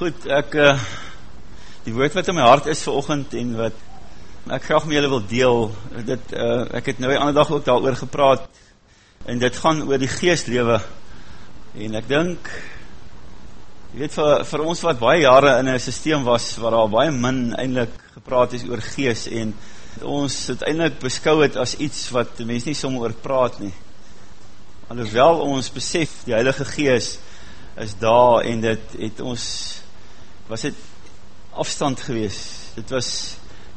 Goed, ek uh, die woord wat in my hart is vanoggend en wat ek graag met julle wil deel, dit uh, ek het nou die ander dag ook daaroor gepraat en dit gaan oor die geeslewe. En ek dink jy weet vir vir ons wat baie jare in 'n stelsel was waar daar baie min eintlik gepraat is oor gees en ons het eintlik beskou dit as iets wat mense nie sommer oor praat nie. Alhoewel ons besef die Heilige Gees is daar en dit het ons was dit afstand gewees. Dit was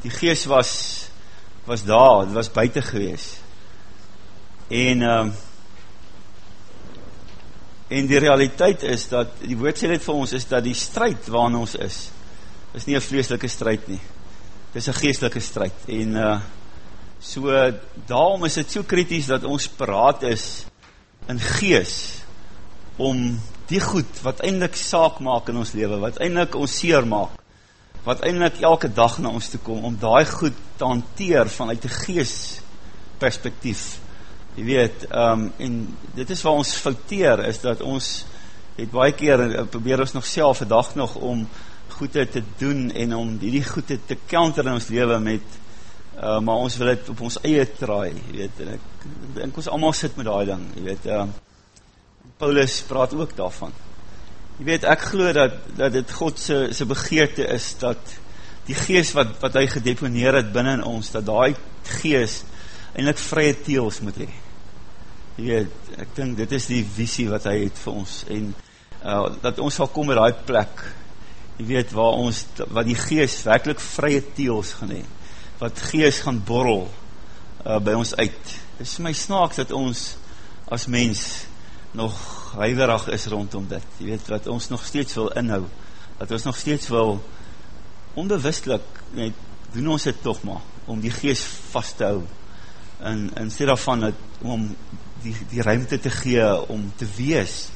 die gees was was daar, dit was buite gewees. En um, en die realiteit is dat die woord sê dit vir ons is dat die stryd waarin ons is is nie 'n vleeslike stryd nie. Dis 'n geestelike stryd. En uh so daarom is dit so krities dat ons paraat is in gees om die goed wat eintlik saak maak in ons lewe, wat eintlik ons seer maak, wat eintlik elke dag na ons toe kom om daai goed te hanteer vanuit 'n gees perspektief. Jy weet, ehm um, en dit is waar ons fouteer is dat ons het baie keer uh, probeer ons nog self 'n dag nog om goede te doen en om hierdie goede te counter in ons lewe met uh, maar ons wil dit op ons eie draai, jy weet, en ek dink ons almal sit met daai ding, jy weet, ehm uh, Paulus praat ook daarvan. Jy weet, ek glo dat dat dit God se se begeerte is dat die gees wat wat hy gedeponeer het binne in ons, dat daai gees eintlik vrye teels moet hê. Jy weet, ek dink dit is die visie wat hy het vir ons en uh dat ons sal kom by daai plek. Jy weet waar ons wat die gees werklik vrye teels gaan hê. Wat gees gaan borrel uh by ons uit. Dit is my snaaks dat ons as mens nog huiwerig is rondom dit. Jy weet wat ons nog steeds wil inhou. Dat ons nog steeds wil onbewustelik net doen ons dit tog maar om die gees vas te hou. En in steede daarvan dat om die die ruimte te gee om te wees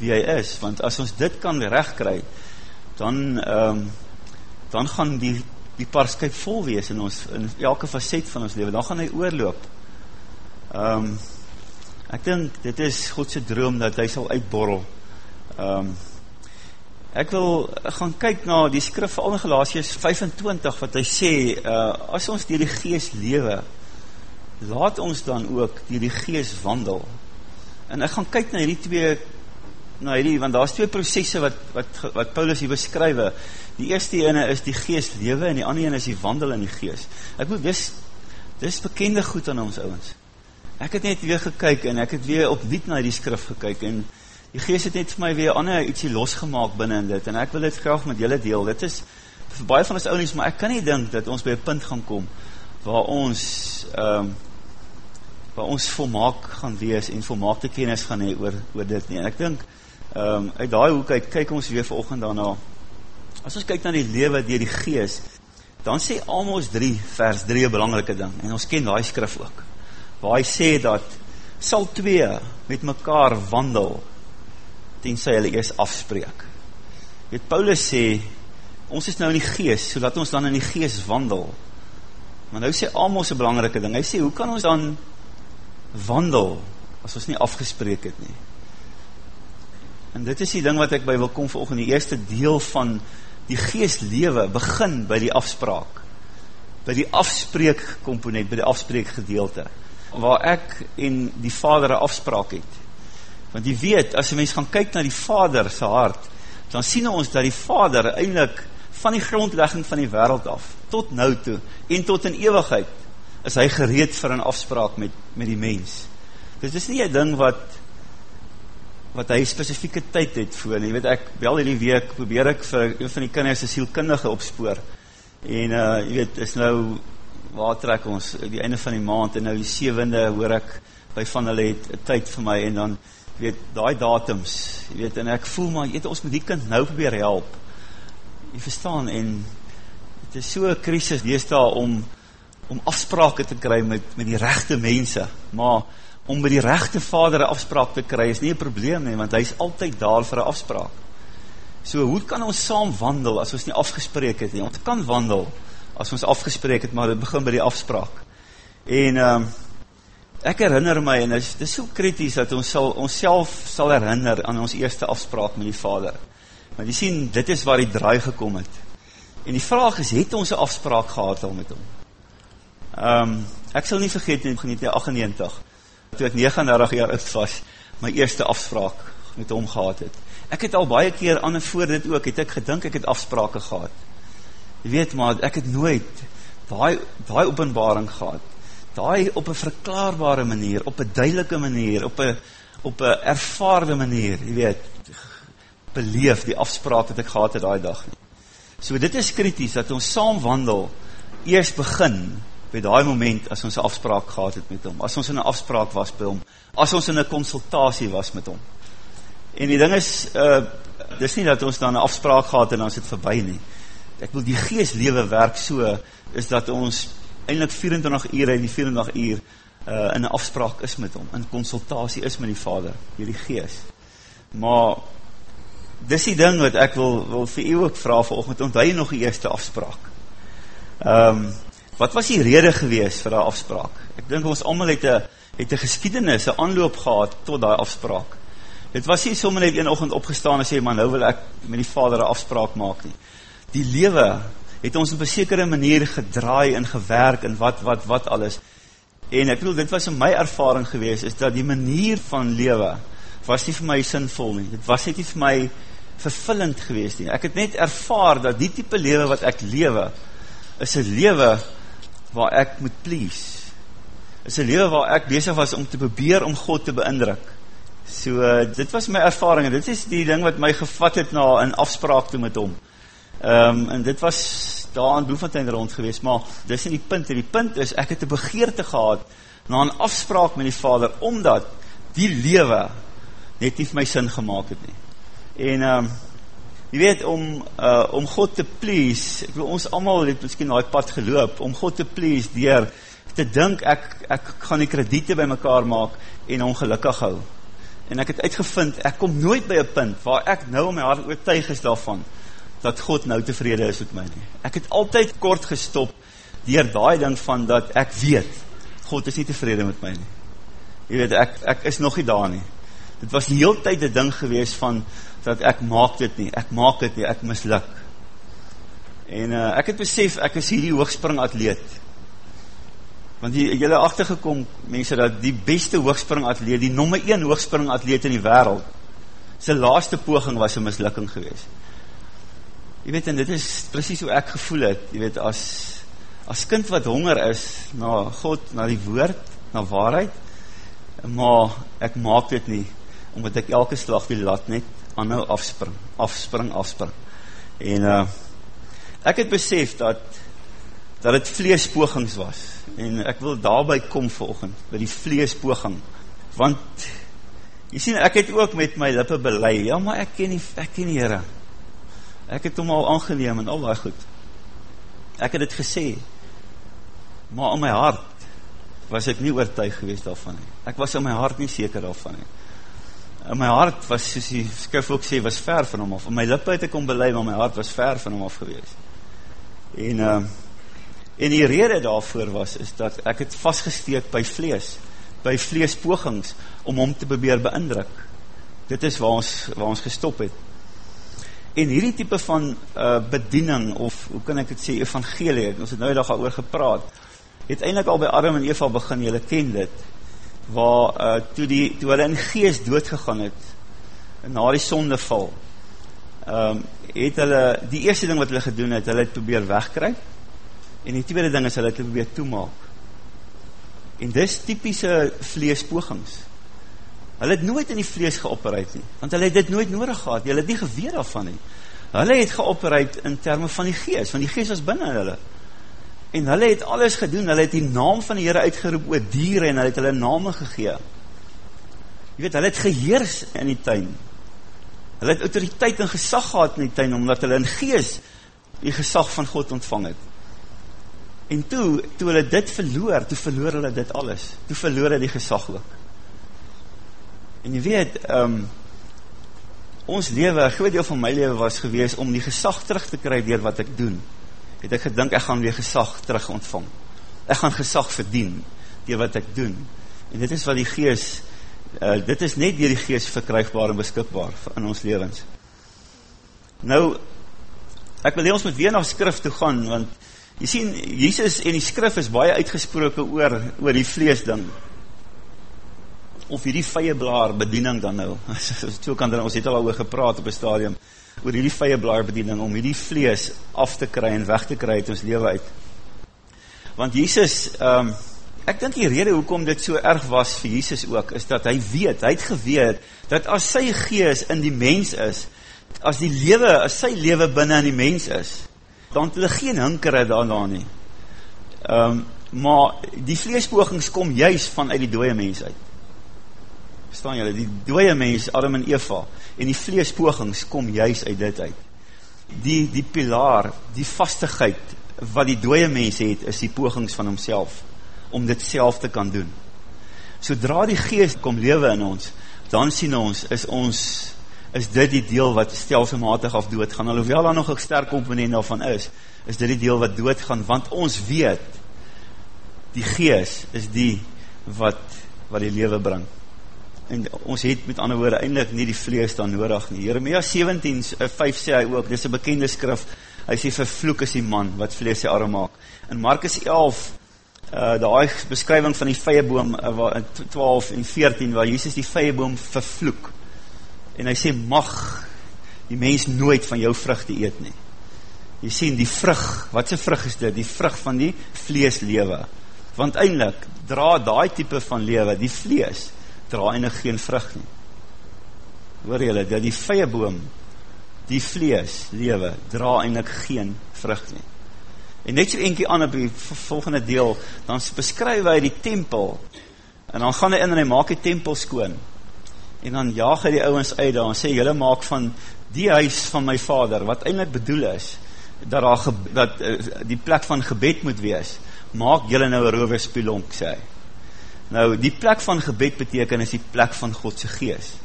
wie hy is, want as ons dit kan regkry, dan ehm um, dan gaan die die parskyp vol wees in ons in elke faset van ons lewe. Dan gaan hy oorloop. Ehm um, Ek dink dit is God se droom dat hy sal uitborrel. Um, Ek wil gaan kyk na die skrif in Galasiërs 25 wat hy sê, uh as ons deur die Gees lewe, laat ons dan ook deur die Gees wandel. En ek gaan kyk na hierdie twee na hierdie want daar's twee prosesse wat wat wat Paulus hier beskryf. Die eerste ene is die Gees lewe en die ander een is die wandel in die Gees. Ek moet dis dis bekende goed aan ons ouens ek het net weer gekyk en ek het weer op diep na die skrif gekyk en die gees het net vir my weer ander ietsie losgemaak binne in dit en ek wil dit graag met julle deel. Dit is vir baie van ons ouens, maar ek kan nie dink dat ons by 'n punt gaan kom waar ons um, waar ons volmaak gaan wees en volmaakte kennis gaan hê oor oor dit nie. En ek dink um, uit daai hoek uit kyk ons weer vanoggend daarna. As ons kyk na die lewe deur die gees, dan sê Amos 3 vers 3 'n belangrike ding en ons ken daai skrif ook waar hy sê dat sal twee met mekaar wandel tensy hulle eers afspreek. Weet Paulus sê ons is nou in die gees, so laat ons dan in die gees wandel. Maar nou sê Amos 'n belangrike ding. Hy sê hoe kan ons dan wandel as ons nie afgespreek het nie? En dit is die ding wat ek by wil kom vanoggend, die eerste deel van die geeslewe begin by die afspraak. By die afspreek komponent, by die afspreek gedeelte waar ek en die vader een afspraak het. Want jy weet, as jy mens gaan kyk na die vader sy hart, dan sien ons dat die vader eindelijk van die grondlegging van die wereld af, tot nou toe, en tot in eeuwigheid, is hy gereed vir een afspraak met, met die mens. Dus dit is nie een ding wat, wat hy specifieke tyd het voor, en jy weet, ek bel in die week, probeer ek vir een van die kinders een sielkundige opspoor, en uh, jy weet, is nou waar trek ons? Die einde van die maand en nou die sewende hoor ek by van hulle het tyd vir my en dan weet daai datums jy weet en ek voel maar weet ons moet die kind nou probeer help. Jy verstaan en dit is so 'n krisis deesdae om om afsprake te kry met met die regte mense. Maar om by die regte vader 'n afspraak te kry is nie 'n probleem nie want hy's altyd daar vir 'n afspraak. So hoe kan ons saam wandel as ons nie afgespreek het nie? Ons kan wandel as ons afgespreek het, maar dit begin by die afspraak. En um, ek herinner my, en dit is so kritisch, dat ons sal, ons self sal herinner aan ons eerste afspraak met die vader. Maar jy sien, dit is waar die draai gekom het. En die vraag is, het ons een afspraak gehad al met hom? Um, ek sal nie vergeet in 1998, toe ek 39 jaar oud was, my eerste afspraak met hom gehad het. Ek het al baie keer aan en voor dit ook, het ek gedink ek het afsprake gehad. Jy weet maar, ek het nooit die, die openbaring gehad, die op een verklaarbare manier, op een duidelike manier, op een, op een ervaarde manier, jy weet, beleef die afspraak wat ek gehad het die dag nie. So dit is kritisch, dat ons saam wandel, eerst begin, by die moment, as ons een afspraak gehad het met hom, as ons in een afspraak was by hom, as ons in een consultatie was met hom. En die ding is, uh, dit is nie dat ons dan een afspraak gehad en is het voorbij nie. Ek wil die geestlewe werk so, is dat ons eindelijk 24 uur en die 24 uur uh, in een afspraak is met hom, in consultatie is met die vader, hierdie geest. Maar, dis die ding wat ek wil, wil vir u ook vraag vanochtend, onthou jy nog die eerste afspraak? Um, wat was die rede gewees vir die afspraak? Ek dink ons allemaal het een, het een geskiedenis, een aanloop gehad tot die afspraak. Het was nie sommer net een ochend opgestaan en sê, maar nou wil ek met die vader een afspraak maak nie. Die lewe het ons op een sekere manier gedraai en gewerk en wat, wat, wat alles. En ek bedoel, dit was in my ervaring gewees, is dat die manier van lewe was nie vir my sinvol nie. Dit was net nie vir my vervullend gewees nie. Ek het net ervaar dat die type lewe wat ek lewe, is een lewe waar ek moet please. Is een lewe waar ek bezig was om te probeer om God te beindruk. So, dit was my ervaring, dit is die ding wat my gevat het na een afspraak toe met hom. Um, en dit was daar in Bloemfontein rond geweest, maar dit is nie die punt, die punt is, ek het een begeerte gehad na een afspraak met die vader, omdat die lewe net nie vir my sin gemaakt het nie. En, um, jy weet, om, uh, om God te please, ek wil ons allemaal het miskien die pad geloop, om God te please, dier te dink, ek, ek gaan die krediete by mekaar maak, en ongelukkig hou. En ek het uitgevind, ek kom nooit by een punt, waar ek nou om my hart oortuig is daarvan, dat God nou tevrede is met my nie. Ek het altyd kort gestop dier daai ding van dat ek weet, God is nie tevrede met my nie. Jy weet, ek, ek is nog nie daar nie. Dit was die heel tyd die ding gewees van, dat ek maak dit nie, ek maak dit nie, ek misluk. En uh, ek het besef, ek is hierdie hoogspring atleet. Want die, jylle achtergekom, mense, dat die beste hoogspring atleet, die nummer 1 hoogspring atleet in die wereld, sy laaste poging was een mislukking geweest. Jy weet, en dit is precies hoe ek gevoel het, jy weet, as, as kind wat honger is, na God, na die woord, na waarheid, maar ek maak dit nie, omdat ek elke slag die lat net aan nou afspring, afspring, afspring. En uh, ek het besef dat, dat het vleespogings was, en ek wil daarby kom volgend, by die vleespoging, want, jy sien, ek het ook met my lippe belei, ja, maar ek ken nie, ek ken nie, heren, ek het hom al aangeneem en al die goed. Ek het het gesê maar in my hart was ek nie oortuig gewees daarvan nie. ek was in my hart nie seker daarvan nie. in my hart was soos die skrif ook sê was ver van hom af. In my lippe het ek om belei maar my hart was ver van hom af gewees. En uh, en die rede daarvoor was is dat ek het vastgesteek by vlees by vleespogings om hom te probeer beindruk dit is waar ons, waar ons gestop het En hierdie type van uh, bediening, of hoe kan ek het sê, evangelie, ons het nou die dag al oor gepraat, het eindelijk al by Adam en Eva begin, jylle ken dit, waar uh, toe, die, toe hulle in geest doodgegaan het, na die sonde val, um, het hulle, die eerste ding wat hulle gedoen het, hulle het probeer wegkry, en die tweede ding is hulle het probeer toemaak. En dis typische vleespogings, Hulle het nooit in die vlees geopereid nie, want hulle het dit nooit nodig gehad, hulle het nie geweer daarvan nie. Hulle het geopereid in termen van die gees, want die gees was binnen hulle. En hulle het alles gedoen, hulle het die naam van die Heere uitgeroep oor dieren en hulle het hulle name gegee. Je weet, hulle het geheers in die tuin. Hulle het autoriteit en gesag gehad in die tuin, omdat hulle in gees die gesag van God ontvang het. En toe, toe hulle dit verloor, toe verloor hulle dit alles. Toe verloor hulle die gesag ook. En jy weet, um, ons lewe, een groot deel van my lewe was gewees om die gesag terug te kry dier wat ek doen. Het ek gedink, ek gaan weer gesag terug ontvang. Ek gaan gesag verdien dier wat ek doen. En dit is wat die gees, uh, dit is net dier die gees verkrygbaar en beskikbaar in ons levens. Nou, ek wil hê ons moet weer na skrif toe gaan, want jy sien, Jesus en die skrif is baie uitgesproke oor, oor die vlees ding. Of hierdie vijeblaar bediening dan nou. so kan dan, ons het al oor gepraat op een stadium, oor hierdie vijeblaar bediening, om hierdie vlees af te kry en weg te kry uit ons leven uit. Want Jesus, um, ek dink die rede hoekom dit so erg was vir Jesus ook, is dat hy weet, hy het geweet, dat as sy gees in die mens is, as die lewe, as sy lewe binnen in die mens is, dan het hulle geen hinkere daarna nie. Um, maar die vleespogings kom juist vanuit die dooie mens uit. Verstaan julle, die dooie mens, Adam en Eva, en die vleespogings kom juist uit dit uit. Die, die pilaar, die vastigheid, wat die dooie mens het, is die pogings van homself, om dit self te kan doen. Sodra die geest kom lewe in ons, dan sien ons, is ons, is dit die deel wat stelselmatig af dood gaan, alhoewel daar nog een sterk komponent daarvan is, is dit die deel wat dood gaan, want ons weet, die geest is die wat, wat die lewe bring. En ons het met ander woorde eindelijk nie die vlees dan nodig nie. Jeremia 17, 5 sê hy ook, dit is een bekende skrif, hy sê vervloek is die man wat vlees sy arm maak. In Markus 11, uh, die beskrywing van die vijeboom, uh, 12 en 14, waar Jesus die vijeboom vervloek, en hy sê, mag die mens nooit van jou vrug te eet nie. Jy sê, die vrug, wat sy vrug is dit? Die vrug van die vleeslewe. Want eindelijk, dra die type van lewe, die vlees, dra eindelijk geen vrug nie. Hoor jylle, dat die vijeboom, die vlees lewe, dra eindelijk geen vrug nie. En net so enkie aan op die volgende deel, dan beskryf hy die tempel, en dan gaan hy in en hy maak die tempel skoon, en dan jaag hy die ouwens uit daar, en sê, jylle maak van die huis van my vader, wat eindelijk bedoel is, dat, daar, dat uh, die plek van gebed moet wees, maak jylle nou een roverspelonk, sê hy. Nou, die plek van gebed beteken is die plek van Godse geest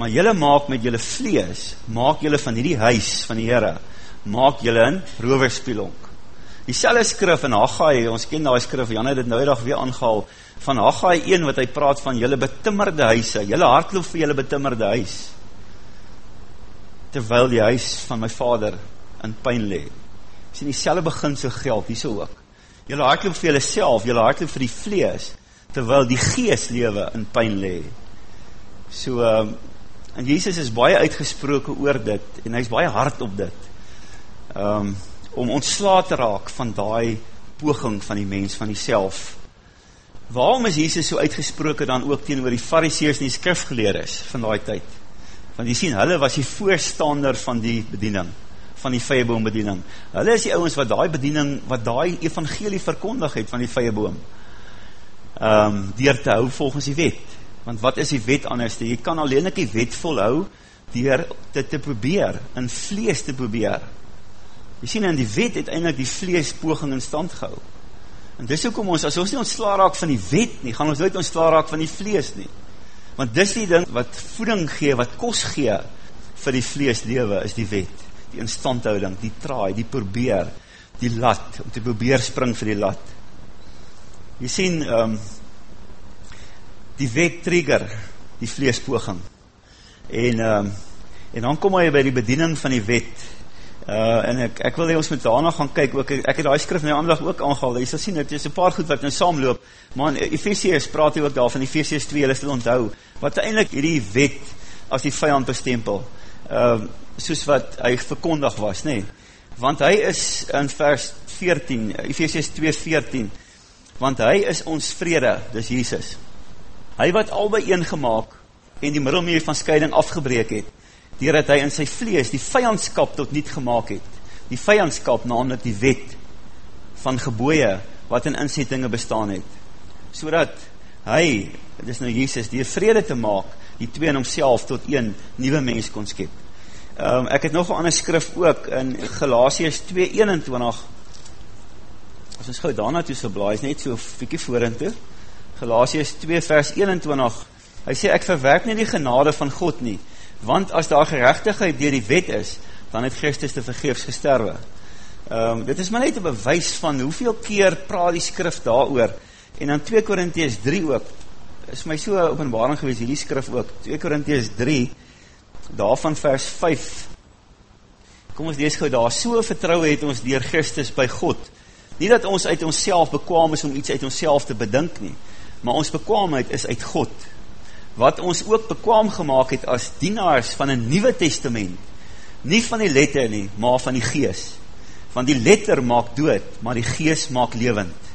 maar jylle maak met jylle vlees, maak jylle van die huis van die Heere, maak jylle in roverspielonk. Die selle skrif in Haggai, ons ken die skrif, Jan het dit nou dag weer aangehaal, van Haggai 1 wat hy praat van jylle betimmerde huise, jylle hartloop vir jylle betimmerde huis, terwyl die huis van my vader in pijn le. Sien die selle begin so geld, hier so ook. Jylle hartloop vir jylle self, jylle hartloop vir die vlees, terwyl die geest lewe in pijn le. So, um, En Jesus is baie uitgesproken oor dit, en hy is baie hard op dit, um, om ontsla te raak van die poging van die mens, van die self. Waarom is Jesus so uitgesproken dan ook teen oor die fariseers en die skrifgeleerders van die tyd? Want jy sien, hulle was die voorstander van die bediening, van die vijeboom bediening. Hulle is die ouwens wat die bediening, wat die evangelie verkondig het van die vijeboom, um, dier te hou volgens die wet. Want wat is die wet anders, jy kan alleen ek die wet volhou, dier dit te probeer, in vlees te probeer, jy sien, en die wet het eindelijk die vlees poging in stand gehou, en dis ook om ons, as ons nie ontsla raak van die wet nie, gaan ons nooit ontsla raak van die vlees nie, want dis die ding wat voeding gee, wat kos gee, vir die vlees lewe, is die wet, die instandhouding, die traai, die probeer, die lat, om te probeer spring vir die lat, jy sien, um, die wet trigger die vleespoging. En, um, en dan kom hy by die bediening van die wet. Uh, en ek, ek wil hy ons met daarna gaan kyk, ook, ek het die skrif nou aandag ook aangehaal, jy sal sien, het is een paar goed wat nou saamloop, maar in Ephesians praat hy ook daar van Ephesians 2, hulle sal onthou, wat eindelijk hierdie wet as die vijand bestempel, uh, soos wat hy verkondig was, nee, want hy is in vers 14, Ephesians 2, 14, want hy is ons vrede, dis Jesus, hy wat albei een gemaakt en die middelmeer van scheiding afgebreek het, dier dat hy in sy vlees die vijandskap tot niet gemaakt het, die vijandskap namelijk die wet van geboeie wat in inzettinge bestaan het, so dat hy, dit is nou Jesus, die vrede te maak, die twee in homself tot een nieuwe mens kon skep. Um, ek het nog een ander skrif ook in Galatius 2.21 as ons gauw daarna toe so blaai, is net so fikkie voor en toe, Galatius 2 vers 21, hy sê, ek verwerk nie die genade van God nie, want as daar gerechtigheid dier die wet is, dan het Christus te vergeefs gesterwe. Um, dit is maar net een bewys van hoeveel keer praat die skrif daar oor, en dan 2 Korinties 3 ook, is my so openbaring gewees, die skrif ook, 2 Korinties 3, daarvan vers 5, Kom ons lees gou daar, so vertrouwe het ons dier Christus by God. Nie dat ons uit onsself bekwaam is om iets uit onsself te bedink nie, maar ons bekwaamheid is uit God. Wat ons ook bekwaam gemaakt het as dienaars van een nieuwe testament, nie van die letter nie, maar van die gees. Want die letter maak dood, maar die gees maak levend.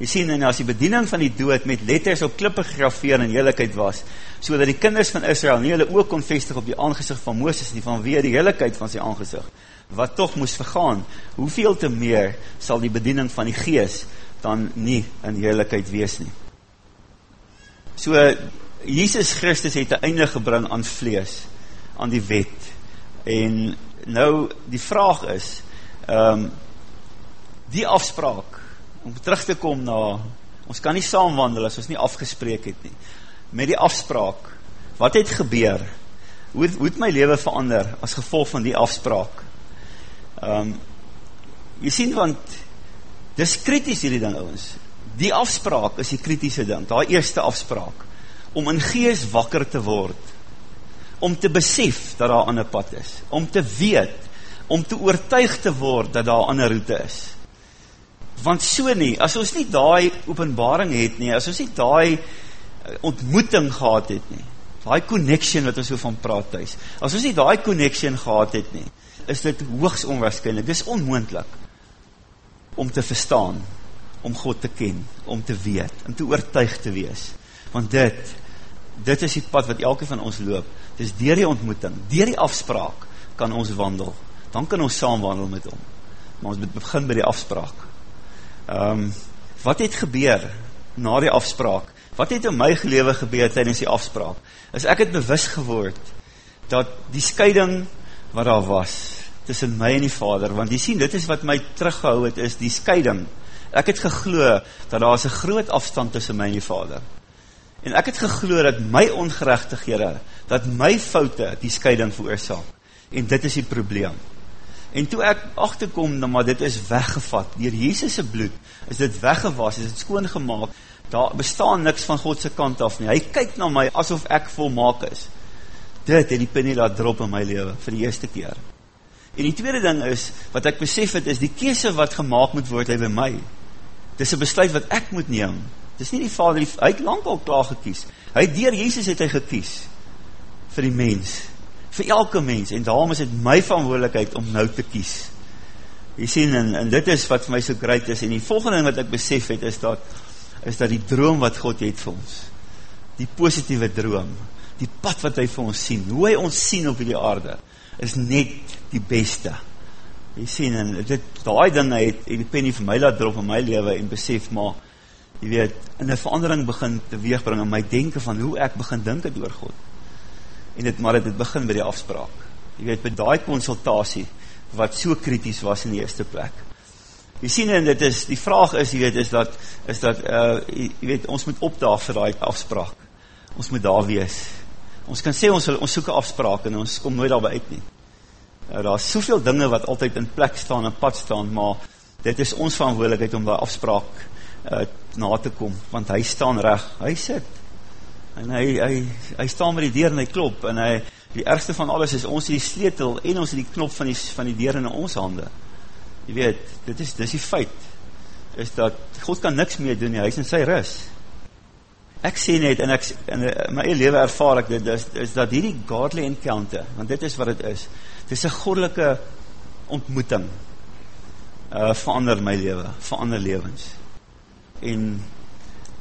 Jy sien, en as die bediening van die dood met letters op klippe gegrafeer in heerlijkheid was, so dat die kinders van Israel nie hulle ook kon vestig op die aangezicht van Mooses nie, vanweer die heerlijkheid van sy aangezicht, wat toch moes vergaan, hoeveel te meer sal die bediening van die gees dan nie in heerlijkheid wees nie. So, Jesus Christus het een einde gebring aan vlees, aan die wet, en nou, die vraag is, um, die afspraak, om terug te kom na, ons kan nie saamwandel as ons nie afgespreek het nie, met die afspraak, wat het gebeur, hoe, hoe het my leven verander, as gevolg van die afspraak, um, jy sien, want, dis kritisch hierdie ding, ons, die afspraak is die kritische ding, die eerste afspraak, om in gees wakker te word, om te besef, dat daar ander pad is, om te weet, om te oortuig te word, dat daar ander route is, want so nie, as ons nie daai openbaring het nie, as ons nie daai eh, ontmoeting gehad het nie, daai connection wat ons so van praat thuis, as ons nie daai connection gehad het nie, is dit hoogs onwaarschijnlijk, dit is onmoendlik, om te verstaan, om God te ken, om te weet, om te oortuig te wees, want dit, dit is die pad wat elke van ons loop, dit is dier die ontmoeting, dier die afspraak, kan ons wandel, dan kan ons saam wandel met hom, maar ons moet begin by die afspraak, um, wat het gebeur na die afspraak? Wat het in my gelewe gebeur tydens die afspraak? Is ek het bewus geword dat die scheiding wat daar was tussen my en die vader, want die sien, dit is wat my teruggehou het, is die scheiding. Ek het gegloe dat daar is een groot afstand tussen my en die vader. En ek het gegloe dat my ongerechtighede, dat my foute die scheiding veroorzaak. En dit is die probleem. En toe ek achterkom, nou maar dit is weggevat, dier Jezus' bloed, is dit weggewas, is dit skoongemaak, daar bestaan niks van Godse kant af nie, hy kyk na my, asof ek volmaak is, dit het die pinnie laat drop in my leven, vir die eerste keer. En die tweede ding is, wat ek besef het, is die kese wat gemaakt moet word, hy by my, dit is een besluit wat ek moet neem, dit is nie die vader, hy het lang al klaar gekies, hy dier Jezus het hy gekies, vir die mens, vir elke mens, en daarom is het my verantwoordelikheid om nou te kies. Jy sien, en, en dit is wat vir my so great is, en die volgende wat ek besef het, is dat, is dat die droom wat God het vir ons, die positieve droom, die pad wat hy vir ons sien, hoe hy ons sien op die aarde, is net die beste. Jy sien, en dit, die dinge het, het die penny vir my laat drop in my leven, en besef, maar, jy weet, in die verandering begin te weegbring, in my denken van hoe ek begin denken door God en het, maar het, het begin by die afspraak. Jy weet, by die consultatie, wat so kritisch was in die eerste plek. Jy sien, en dit is, die vraag is, jy weet, is dat, is dat uh, jy, weet, ons moet opdaag vir die afspraak. Ons moet daar wees. Ons kan sê, ons, ons soek afspraak, en ons kom nooit daarby uit nie. Uh, daar is soveel dinge wat altyd in plek staan, in pad staan, maar dit is ons verantwoordelikheid om die afspraak uh, na te kom, want hy staan recht, hy sit, en hy, hy, hy staan met die deur en hy klop, en hy, die ergste van alles is, ons die sleetel, en ons die knop van die, van die deur in ons hande, jy weet, dit is, dit is die feit, is dat, God kan niks meer doen, hy is in sy ris, ek sê net, en ek, in my leven ervaar ek dit, is, is dat hierdie godly encounter, want dit is wat het is, dit is een godelike ontmoeting, uh, verander my leven, verander levens, en,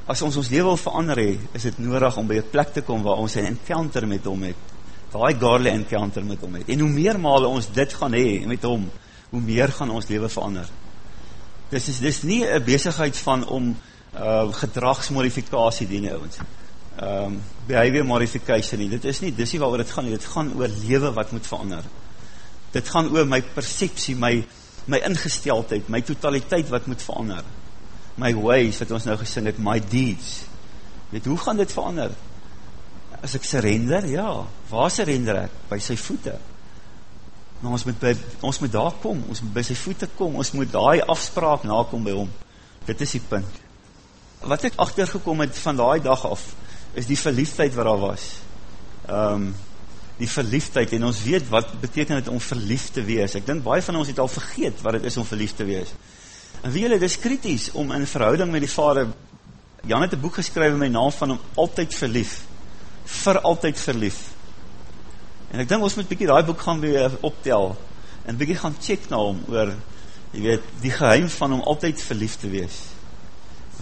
as ons ons leven wil verander hee, is het nodig om by een plek te kom waar ons een encounter met hom het, die godly encounter met hom het, en hoe meer male ons dit gaan hee met hom, hoe meer gaan ons leven verander. Dis is, dis nie een bezigheid van om uh, gedragsmodifikatie die nie, ons, um, behavior modification nie, dit is nie, dis nie waar dit gaan, dit gaan oor leven wat moet verander. Dit gaan oor my perceptie, my, my ingesteldheid, my totaliteit wat moet verander my ways, wat ons nou gesing het, my deeds. Weet, hoe gaan dit verander? As ek surrender, ja, waar surrender ek? By sy voete. Maar ons moet, by, ons moet daar kom, ons moet by sy voete kom, ons moet daar afspraak nakom by hom. Dit is die punt. Wat ek achtergekom het van die dag af, is die verliefdheid wat daar was. Um, die verliefdheid en ons weet wat beteken het om verliefd te wees. Ek dink baie van ons het al vergeet wat het is om verliefd te wees. En wie julle, dit is kritisch om in verhouding met die vader, Jan het een boek geskryf in my naam van om altyd verlief, vir altyd verlief. En ek dink ons moet bykie die boek gaan weer optel, en bykie gaan check na hom oor, jy weet, die geheim van om altyd verlief te wees.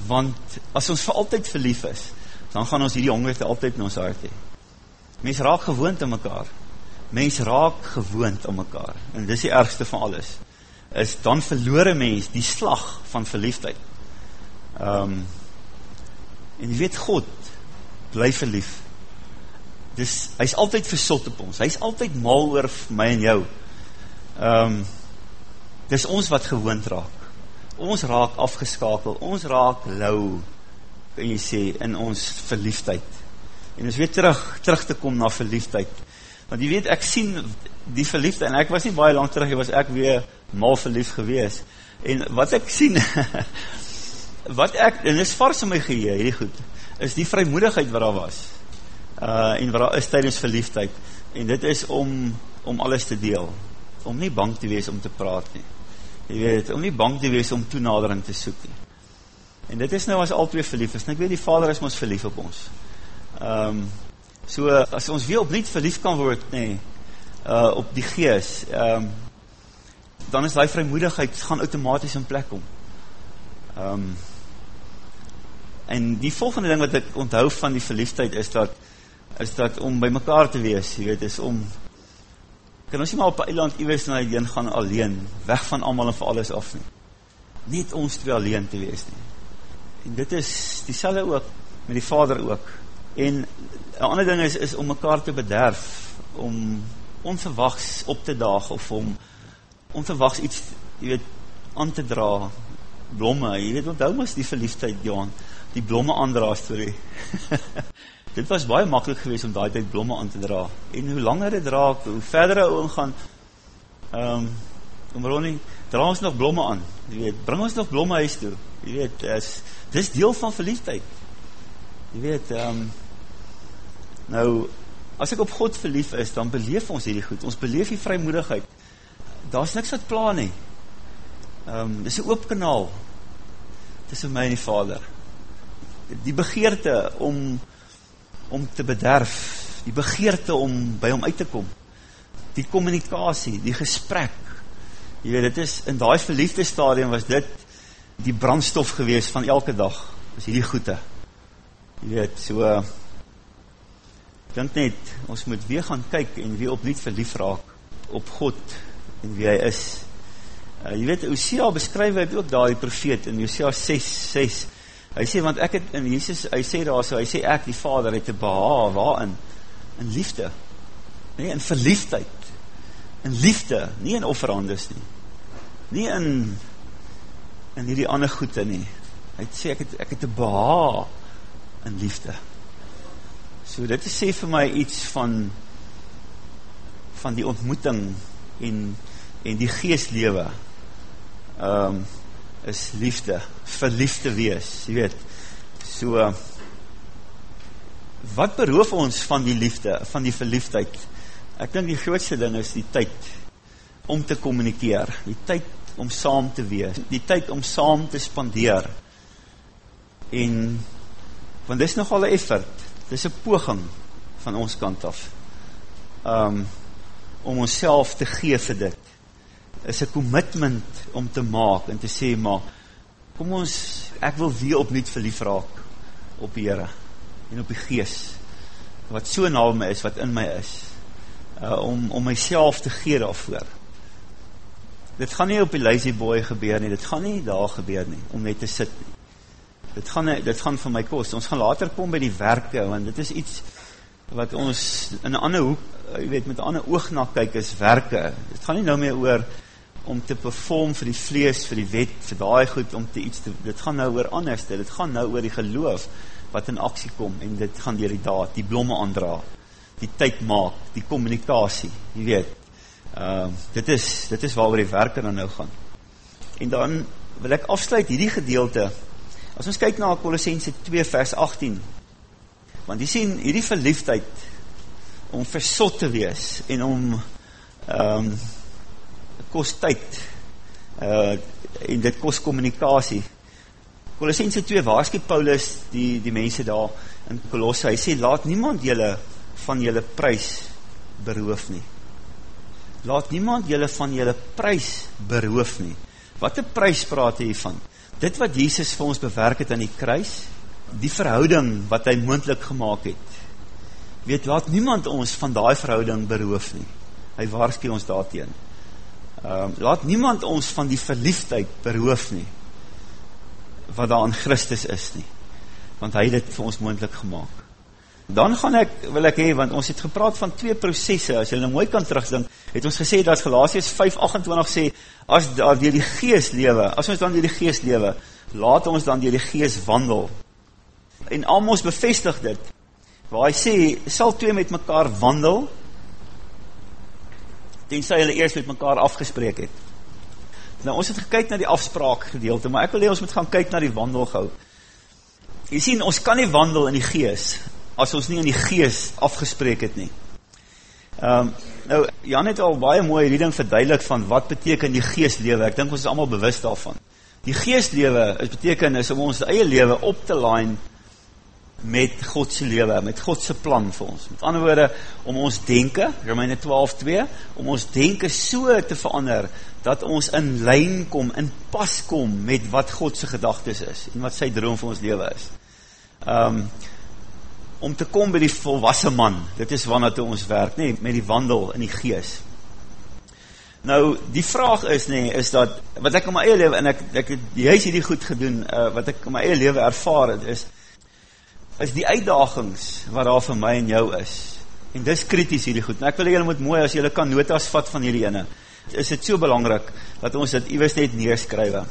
Want as ons vir altyd verlief is, dan gaan ons hierdie hongerte altyd in ons hart hee. Mens raak gewoond aan mekaar. Mens raak gewoond aan mekaar. En dis die ergste van alles. Is dan verloor 'n mens die slag van verliefdheid. Um, en jy weet God bly verlief. Dis hy's altyd versot op ons. Hy's altyd mal oor my en jou. Um, dis ons wat gewoond raak. Ons raak afgeskakel. Ons raak lou. Kan jy sê in ons verliefdheid en ons weer terug, terug te kom na verliefdheid. Want jy weet, ek sien die verliefde, en ek was nie baie lang terug, was ek weer mal verliefd gewees. En wat ek sien, wat ek, en is vars in my geheer, hierdie goed, is die vrymoedigheid wat daar was. Uh, en wat daar is tijdens verliefdheid. En dit is om, om alles te deel. Om nie bang te wees om te praat nie. Jy weet, om nie bang te wees om toenadering te soek nie. En dit is nou as al twee verliefd is. En ek weet, die vader is ons verliefd op ons. Um, so, as ons weer opnieuw verlief kan word, nee, uh, op die gees, um, dan is die vrymoedigheid gaan automatisch in plek om. Um, en die volgende ding wat ek onthou van die verliefdheid is dat, is dat om by mekaar te wees, jy weet, is om, kan ons nie maar op eiland iwes na die gaan alleen, weg van allemaal en vir alles af nie. Net ons twee alleen te wees nie. En dit is die ook, met die vader ook, En een ander ding is, is om mekaar te bederf, om onverwachts op te daag, of om onverwachts iets, jy weet, aan te dra, blomme, jy weet, onthou mas die verliefdheid, Johan, die blomme aandra story. dit was baie makkelijk geweest om daai tyd blomme aan te dra, en hoe langer het draak, hoe verder hy gaan, um, om Ronnie, dra ons nog blomme aan, jy weet, bring ons nog blomme huis toe, jy weet, is, dis deel van verliefdheid, jy weet, um, Nou, as ek op God verlief is, dan beleef ons hierdie goed, ons beleef die vrymoedigheid, daar is niks wat pla nie, um, dit is een oop kanaal, tussen my en die vader, die begeerte om, om te bederf, die begeerte om by hom uit te kom, die communicatie, die gesprek, jy weet, dit is, in die verliefde stadium was dit, die brandstof gewees van elke dag, was hierdie goede, jy weet, so, dink net, ons moet weer gaan kyk en weer opnieuw verlief raak op God en wie hy is. Uh, jy weet, Hosea beskryf hy ook daar die profeet in Hosea 6, 6. Hy sê, want ek het in Jesus, hy sê daar so, hy sê ek die vader het te beha, waarin? In liefde. Nee, in verliefdheid. In liefde, nie in offerandes nie. Nie in in hierdie ander goede nie. Hy sê ek het, ek het te beha in liefde. So dit is sê vir my iets van van die ontmoeting en en die geestlewe um, is liefde, verliefde wees, jy weet. So wat beroof ons van die liefde, van die verliefdheid? Ek dink die grootste ding is die tyd om te communikeer, die tyd om saam te wees, die tyd om saam te spandeer. En want dis nogal 'n effort Dit is een poging van ons kant af um, om ons te gee vir dit. Is een commitment om te maak en te sê, maar kom ons, ek wil weer opnieuw verlief raak op die Heere en op die gees wat so na my is, wat in my is uh, om, om myself te gee daarvoor. Dit gaan nie op die lazy boy gebeur nie, dit gaan nie daar gebeur nie, om net te sit nie. Dit gaan, dit gaan vir my kost, ons gaan later kom by die werke, want dit is iets wat ons in een ander hoek, jy weet, met een ander oog na kyk, is werke, dit gaan nie nou meer oor om te perform vir die vlees, vir die wet, vir die goed, om te iets te, dit gaan nou oor anders, dit gaan nou oor die geloof, wat in aksie kom, en dit gaan dier die daad, die blomme aandra, die tyd maak, die communicatie, jy weet, uh, dit is, dit is waar oor die werke dan nou gaan, en dan wil ek afsluit hierdie gedeelte, As ons kyk na Colossense 2 vers 18, want die sien, hierdie verliefdheid om versot te wees en om um, kost tyd uh, en dit kost communicatie. Colossense 2 waarskip Paulus die, die mense daar in Colosse, hy sê laat niemand jylle van jylle prijs beroof nie. Laat niemand jylle van jylle prijs beroof nie. Wat die prijs praat hy van dit wat Jesus vir ons bewerk het aan die kruis die verhouding wat hy moendlik gemaakt het. Weet, laat niemand ons van die verhouding beroof nie. Hy waarskie ons daarteen um, laat niemand ons van die verliefdheid beroof nie wat daar in Christus is nie want hy het dit vir ons moendlik gemaakt dan gaan ek, wil ek hee, want ons het gepraat van twee processe, as jy nou mooi kan terugdink, het ons gesê, dat Galatius 5,28 sê, as daar die die geest lewe, as ons dan die die geest lewe, laat ons dan die die geest wandel. En Amos bevestig dit, waar hy sê, sal twee met mekaar wandel, tenzij hulle eerst met mekaar afgespreek het. Nou, ons het gekyk na die afspraak gedeelte, maar ek wil hee, ons moet gaan kyk na die wandel gauw. Jy sien, ons kan nie wandel in die gees, as ons nie in die gees afgespreek het nie. Um, nou, Jan het al baie mooie reading verduidelik van wat beteken die geestlewe, ek dink ons is allemaal bewust daarvan. Die geestlewe is beteken is om ons eie lewe op te line met Godse lewe, met Godse plan vir ons. Met ander woorde, om ons denken, Romeine 12, 2, om ons denken so te verander, dat ons in lijn kom, in pas kom met wat Godse gedagtes is, en wat sy droom vir ons lewe is. Um, om te kom by die volwassen man, dit is wanneer toe ons werk, nee, met die wandel in die gees. Nou, die vraag is, nee, is dat, wat ek in my eie leven, en ek, ek die huis hierdie goed gedoen, uh, wat ek in my eie leven ervaar het, is, is die uitdagings wat daar vir my en jou is. En dis kritisch hierdie goed. En ek wil julle moet mooi, as julle kan notas vat van hierdie ene, is het so belangrijk, dat ons dit iwis net neerskrywe.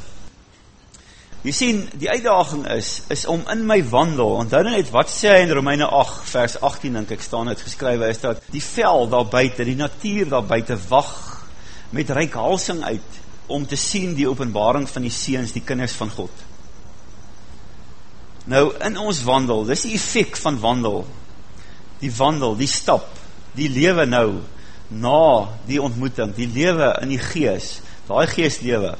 Jy sien, die uitdaging is, is om in my wandel, want dan net wat sê in Romeine 8 vers 18, denk ek staan het geskrywe, is dat die vel daar buiten, die natuur daar buiten wacht met reikhalsing uit, om te sien die openbaring van die seens, die kinders van God. Nou, in ons wandel, dis die effect van wandel, die wandel, die stap, die lewe nou, na die ontmoeting, die lewe in die gees, die geestlewe,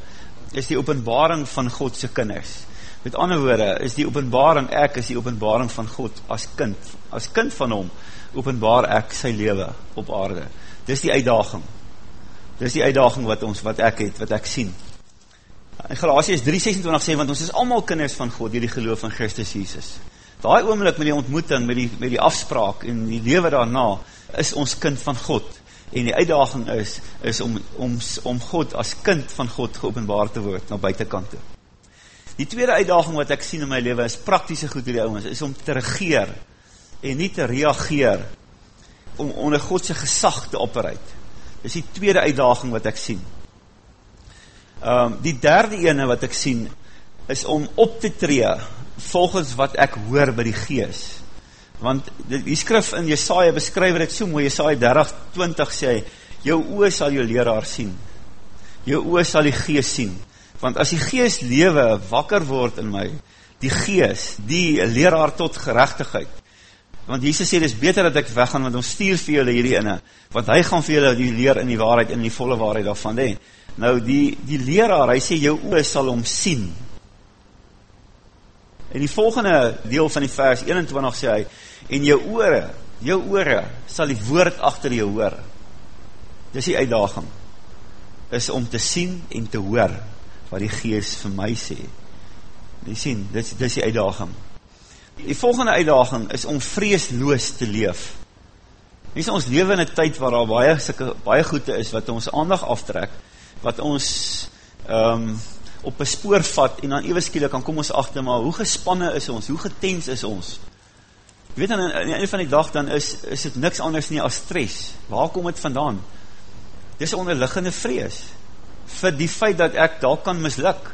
is die openbaring van Godse kinders. Met ander woorde, is die openbaring, ek is die openbaring van God as kind. As kind van hom, openbaar ek sy lewe op aarde. Dis die uitdaging. Dis die uitdaging wat ons, wat ek het, wat ek sien. In Galatius 3,26 sê, want ons is allemaal kinders van God, die die geloof van Christus Jesus. Daai oomlik met die ontmoeting, met die, met die afspraak en die lewe daarna, is ons kind van God en die uitdaging is, is om, om, om God as kind van God geopenbaar te word na buitenkant toe. Die tweede uitdaging wat ek sien in my leven is praktische goed die ouwens, is om te regeer en nie te reageer om onder Godse gesag te operuit. Dis die tweede uitdaging wat ek sien. Um, die derde ene wat ek sien is om op te tree volgens wat ek hoor by die geest want die, skrif in Jesaja beskryf het so mooi, Jesaja 30, 20 sê, jou oor sal jou leraar sien, jou oor sal die geest sien, want as die geest lewe wakker word in my, die geest, die leraar tot gerechtigheid, want Jesus sê, dit is beter dat ek weggaan, want ons stuur vir julle hierdie inne, want hy gaan vir julle die leer in die waarheid, in die volle waarheid daarvan, he. Nou die, die leraar, hy sê, jou oor sal om sien, en die volgende deel van die vers 21 sê hy, en jou oore, jou oore, sal die woord achter jou hoor. Dis die uitdaging, is om te sien en te hoor, wat die geest vir my sê. Die sien, dis, dis die uitdaging. Die volgende uitdaging is om vreesloos te leef. Nie ons lewe in een tyd waar al baie, sikke, baie goede is, wat ons aandag aftrek, wat ons um, op een spoor vat, en dan ewe skiele kan kom ons achter, maar hoe gespanne is ons, hoe getens is ons, Jy weet, aan die einde van die dag, dan is, is het niks anders nie as stress. Waar kom het vandaan? Dit is onderliggende vrees. Vir die feit dat ek daar kan misluk.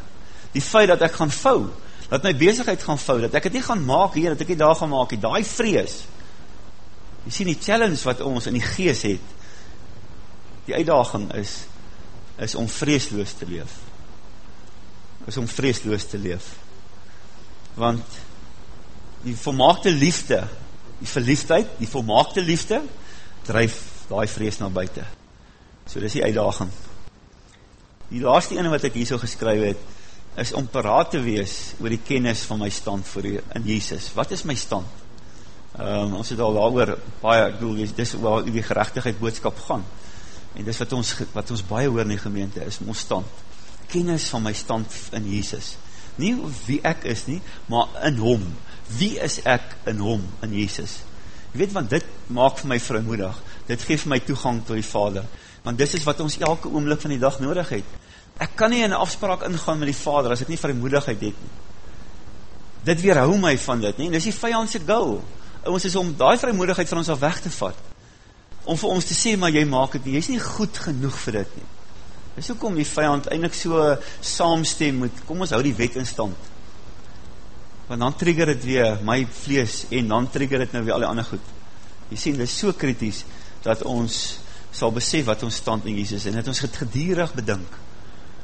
Die feit dat ek gaan vou. Dat my bezigheid gaan vou. Dat ek het nie gaan maak hier, dat ek nie daar gaan maak. Die vrees. Jy sien die challenge wat ons in die gees het. Die uitdaging is, is om vreesloos te leef. Is om vreesloos te leef. Want, die volmaakte liefde, die verliefdheid, die volmaakte liefde, dryf daai vrees na buite. So dis die uitdaging. Die laaste ene wat ek hierso geskryf het, is om paraat te wees oor die kennis van my stand voor die, in Jesus. Wat is my stand? Um, ons het al daaroor baie, ek bedoel, dis waar die gerechtigheid boodskap gaan. En dis wat ons, wat ons baie hoor in die gemeente is, ons stand. Kennis van my stand in Jesus. Nie wie ek is nie, maar in hom. Wie is ek in hom, in Jesus? Jy weet, want dit maak vir my vrymoedig. Dit geef my toegang tot die Vader. Want dis is wat ons elke oomlik van die dag nodig het. Ek kan nie in afspraak ingaan met die Vader, as ek nie vrymoedigheid het nie. Dit weerhou my van dit, nie? Dis die vijandse goal. Ons is om die vrymoedigheid van ons al weg te vat om vir ons te sê, maar jy maak het nie, jy is nie goed genoeg vir dit nie. Dis ook om die vijand eindelijk so saamstem moet, kom ons hou die wet in stand. Want dan trigger het weer my vlees, en dan trigger het nou weer al die ander goed. Jy sien, dit is so kritisch, dat ons sal besef wat ons stand in Jesus, en dat ons het gedierig bedink,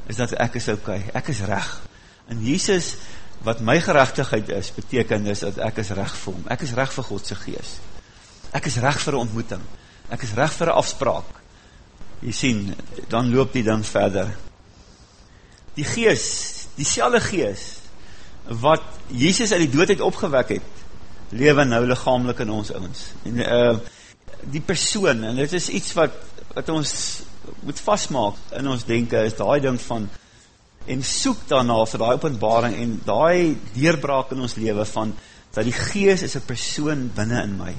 is dat ek is ok, ek is reg. En Jesus, wat my gerechtigheid is, beteken is dat ek is reg vir hom, ek is reg vir Godse geest. Ek is reg vir ontmoeting, ek is reg vir een afspraak. Jy sien, dan loop die ding verder. Die gees, die selle gees, wat Jesus uit die doodheid opgewek het, lewe nou lichamelik in ons ons. En uh, die persoon, en dit is iets wat, wat ons moet vastmaak in ons denken, is die ding van, en soek daarna vir die openbaring, en die deurbraak in ons leven van, dat die gees is een persoon binnen in my,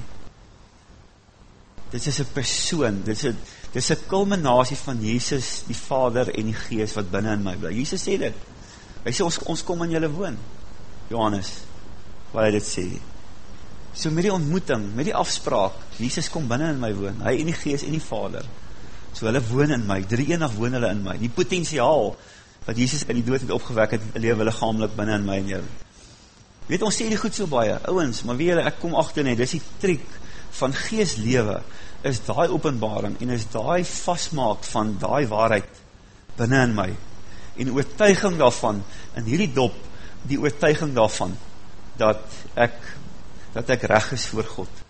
dit is een persoon, dit is een, dit is een culminatie van Jezus, die Vader en die Geest wat binnen in my bly. Jezus sê dit, hy sê ons, ons kom in julle woon, Johannes, waar hy dit sê. So met die ontmoeting, met die afspraak, Jezus kom binnen in my woon, hy en die Geest en die Vader, so hulle woon in my, drie enig woon hulle in my, die potentiaal, wat Jezus in die dood het opgewek het, lewe hulle gamelik binnen in my en jou. Weet, ons sê die goed so baie, ouwens, maar weet ek kom achter nie, dis die trik van geest lewe, is daai openbaring en is daai vastmaak van daai waarheid binnen in my. En oortuiging daarvan in hierdie dop die oortuiging daarvan dat ek dat ek reg is voor God.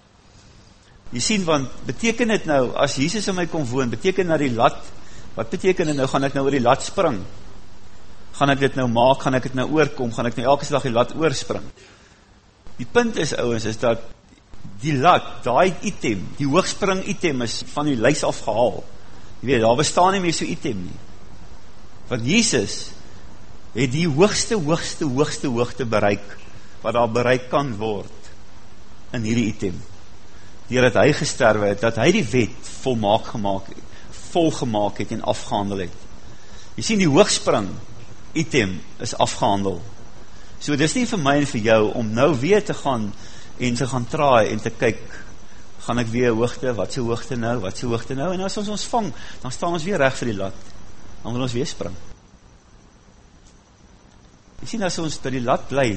Jy sien want beteken dit nou as Jesus in my kom woon beteken na die lat wat beteken dit nou gaan ek nou oor die lat spring? Gaan ek dit nou maak gaan ek dit nou oorkom gaan ek nou elke slag die lat oorspring? Die punt is ouwens is dat die lat, die item, die hoogspring item is van die lys afgehaal. Jy weet, daar bestaan nie meer so item nie. Want Jesus het die hoogste, hoogste, hoogste hoogte bereik, wat daar bereik kan word in hierdie item. Dier dat hy gesterwe het, dat hy die wet volmaak gemaakt het, volgemaak het en afgehandel het. Jy sien, die hoogspring item is afgehandel. So, dit is nie vir my en vir jou om nou weer te gaan en te gaan traai en te kyk, gaan ek weer hoogte, wat is hoogte nou, wat is hoogte nou, en as ons ons vang, dan staan ons weer recht vir die lat, dan wil ons weer spring. Jy sien, as ons by die lat bly,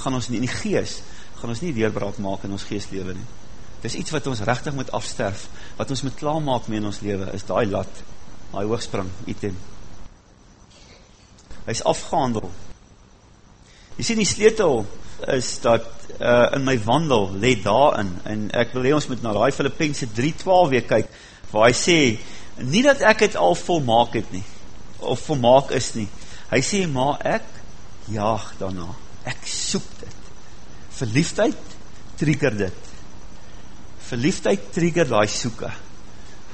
gaan ons nie in die gees, gaan ons nie deurbraak maak in ons geestlewe nie. Het is iets wat ons rechtig moet afsterf, wat ons moet klaarmaak mee in ons lewe, is die lat, die hoogspring, item. Hy is afgehandel. Jy sien, die sleutel is dat uh, in my wandel let daarin, en ek wil hee ons moet na die Filippense 3.12 weer kyk, waar hy sê, nie dat ek het al volmaak het nie, of volmaak is nie, hy sê, maar ek jaag daarna, ek soek dit, verliefdheid trigger dit, verliefdheid trigger die soeke,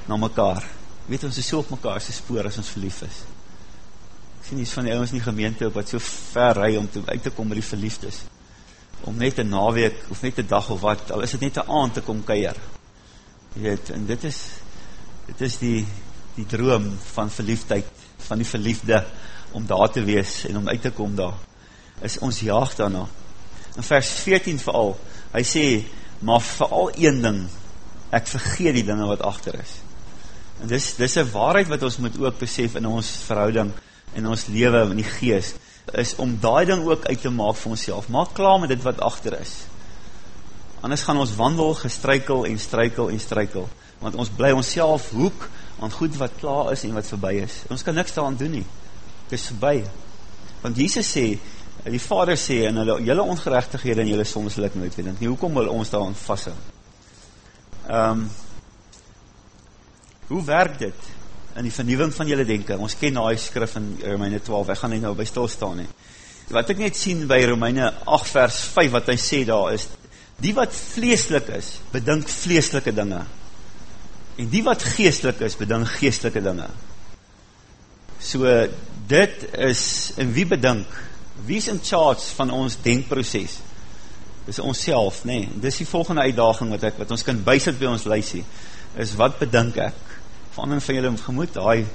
na mekaar, weet ons is so op mekaar, is spoor as ons verlief is, ek sien iets van die ouwens in die gemeente, wat so ver rij om te, uit te kom met die verliefdes, om net een naweek, of net een dag of wat, al is het net een aand te kom keier. Je weet, en dit is, dit is die, die droom van verliefdheid, van die verliefde, om daar te wees, en om uit te kom daar, is ons jaag daarna. In vers 14 vooral, hy sê, maar vooral een ding, ek vergeet die dinge wat achter is. En dis, dis een waarheid wat ons moet ook besef in ons verhouding, in ons leven, in die geest, is om daai ding ook uit te maak vir onsself. Maak klaar met dit wat achter is. Anders gaan ons wandel, gestruikel en struikel en struikel. Want ons bly onsself hoek aan goed wat klaar is en wat voorbij is. Ons kan niks daaraan doen nie. Het is voorbij. Want Jesus sê, die vader sê, en hulle, julle ongerechtighede en julle soms wil ek nooit weet, nie, hoekom wil ons daaraan vasthou? Um, Hoe werk dit in die vernieuwing van julle denken? Ons ken die skrif in Romeine 12, ek gaan nie nou by stil staan nie. Wat ek net sien by Romeine 8 vers 5, wat hy sê daar is, die wat vleeslik is, bedink vleeslike dinge. En die wat geestelik is, bedink geestelike dinge. So, dit is, en wie bedink? Wie is in charge van ons denkproces? Dis ons self, nee. Dis die volgende uitdaging wat ek, wat ons kan bysit by ons lysie, is wat bedink ek? Van en van julle gemoed, die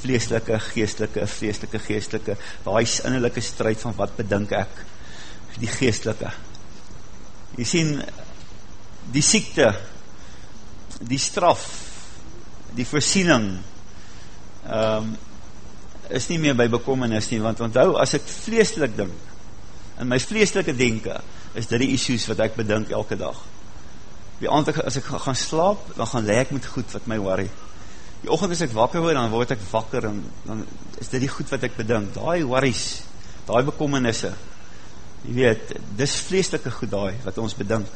vleeslike, geestelike, vleeslike, geestelike, die innerlijke strijd van wat bedink ek? Die geestelike. Jy sien, die siekte, die straf, die voorsiening, um, is nie meer by bekommenis nie, want onthou, as ek vleeslik dink, in my vleeslike denken, is dit die issues wat ek bedink elke dag. Die ander, as ek gaan slaap, dan gaan leek met goed wat my worry. Die ochend as ek wakker word, dan word ek wakker, en dan is dit die goed wat ek bedink. Daai worries, daai bekommernisse, jy weet, dis vleeslike goed daai, wat ons bedink.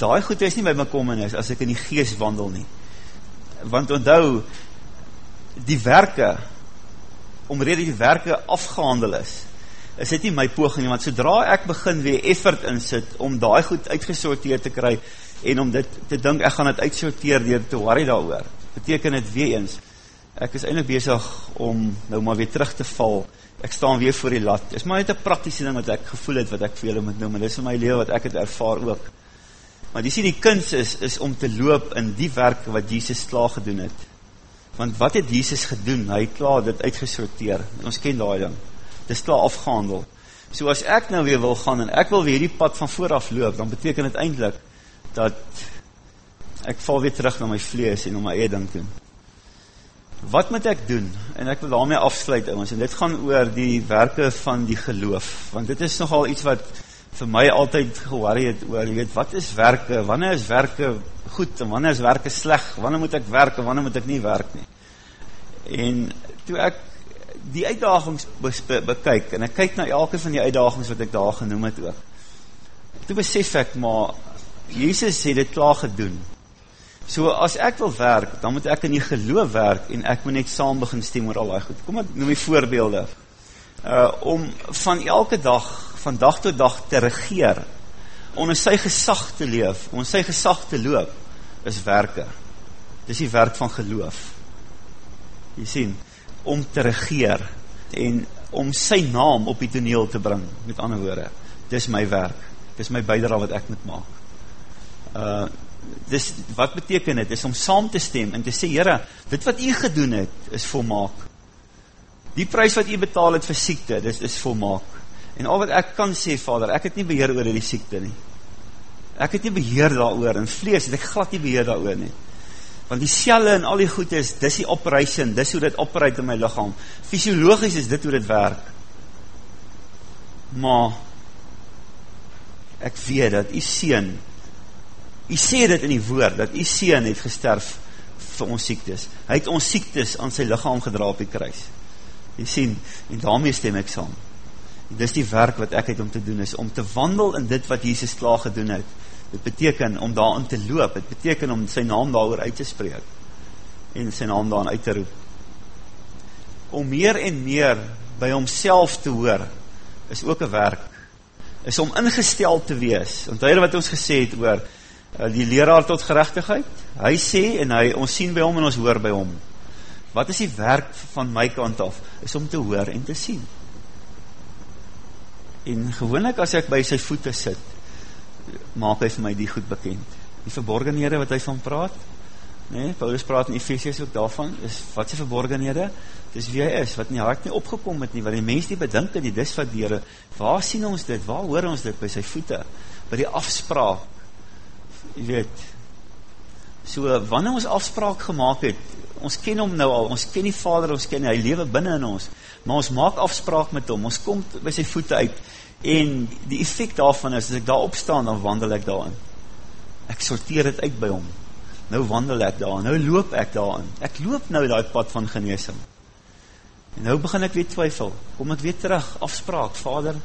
Daai goed is nie my bekommernis, as ek in die geest wandel nie. Want onthou, die werke, omrede die werke afgehandel is, is dit nie my poging nie, want sodra ek begin weer effort insit, om daai goed uitgesorteer te kry, en om dit te dink, ek gaan dit uitsorteer, dier te worry daar oor, beteken het weer eens, ek is eindelijk bezig om nou maar weer terug te val, ek staan weer voor die lat, is maar net een praktische ding wat ek gevoel het, wat ek vir julle moet noem, en dit is my leven wat ek het ervaar ook, maar die sê die kunst is, is om te loop in die werk wat Jesus klaar gedoen het, want wat het Jesus gedoen, hy het klaar dit uitgesorteer, ons ken daai ding, dis klaar afgehandel. So as ek nou weer wil gaan en ek wil weer die pad van vooraf loop, dan beteken het eindelijk dat ek val weer terug na my vlees en om my eie ding doen. Wat moet ek doen? En ek wil daarmee afsluit ons, en dit gaan oor die werke van die geloof, want dit is nogal iets wat vir my altyd gewarie het oor, weet, wat is werke, wanneer is werke goed, en wanneer is werke sleg, wanneer moet ek werk, en wanneer moet ek nie werk nie. En toe ek die uitdagings bekyk, en ek kyk na elke van die uitdagings wat ek daar genoem het ook, toe besef ek, maar, Jezus het dit klaar gedoen, so as ek wil werk, dan moet ek in die geloof werk, en ek moet net saam begin stem oor al die goed, kom ek noem die voorbeelde, uh, om van elke dag, van dag tot dag te regeer, onder sy gesag te leef, onder sy gesag te loop, is werke, dis die werk van geloof, jy sien, om te regeer en om sy naam op die toneel te bring, met ander woorde. Dis my werk, dis my bijdra wat ek moet maak. Uh, dis, wat beteken het, is om saam te stem en te sê, Heere, dit wat u gedoen het, is volmaak. Die prijs wat u betaal het vir siekte, dis is volmaak. En al wat ek kan sê, vader, ek het nie beheer oor die siekte nie. Ek het nie beheer daar oor, en vlees het ek glad nie beheer daar oor nie want die selle en al die goed is, dis die operation, dis hoe dit operate in my lichaam, fysiologisch is dit hoe dit werk, maar, ek weet dat die sien, die sê dit in die woord, dat die sien het gesterf vir ons siektes, hy het ons siektes aan sy lichaam gedra op die kruis, die sien, en daarmee stem ek saam, en dis die werk wat ek het om te doen is, om te wandel in dit wat Jesus klaar gedoen het, dit beteken om daarin te loop, dit beteken om sy naam daar uit te spreek, en sy naam daarin uit te roep. Om meer en meer by homself te hoor, is ook een werk, is om ingesteld te wees, want hy wat ons gesê het oor, die leraar tot gerechtigheid, hy sê, en hy, ons sien by hom en ons hoor by hom, wat is die werk van my kant af, is om te hoor en te sien. En gewoonlik as ek by sy voete sit, maak hy vir my die goed bekend. Die verborgenhede wat hy van praat, nee, Paulus praat in Ephesians ook daarvan, is wat sy verborgenhede, dis wie hy is, wat in die hart nie opgekom het nie, wat die mens nie bedink in die dis wat dere, waar sien ons dit, waar hoor ons dit, by sy voete, by die afspraak, jy weet, so, wanneer ons afspraak gemaakt het, ons ken hom nou al, ons ken die vader, ons ken hy lewe binnen in ons, maar ons maak afspraak met hom, ons kom by sy voete uit, en die effect daarvan is, as ek daar opstaan, dan wandel ek daarin. Ek sorteer het uit by hom. Nou wandel ek daarin, nou loop ek daarin. Ek loop nou die pad van geneesing. En nou begin ek weer twyfel. Kom ek weer terug, afspraak, vader.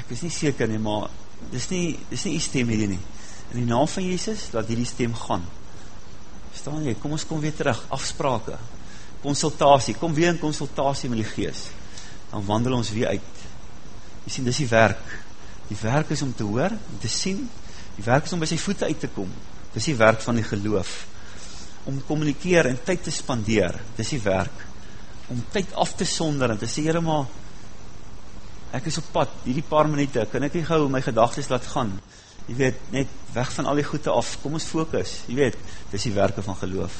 Ek is nie seker nie, maar dis nie, dis nie die stem hierdie nie. In die naam van Jezus, laat hierdie stem gaan. Staan jy, kom ons kom weer terug, afsprake, consultatie, kom weer in consultatie met die gees, dan wandel ons weer uit. Jy sien, dis die werk. Die werk is om te hoor, om te sien, die werk is om by sy voete uit te kom. Dis die werk van die geloof. Om te communikeer en tyd te spandeer, dis die werk. Om tyd af te sonder en te sê, Heere maar, ek is op pad, hierdie paar minuute, kan ek nie gauw my gedagtes laat gaan, jy weet, net weg van al die goede af, kom ons focus, jy weet, dis die werke van geloof,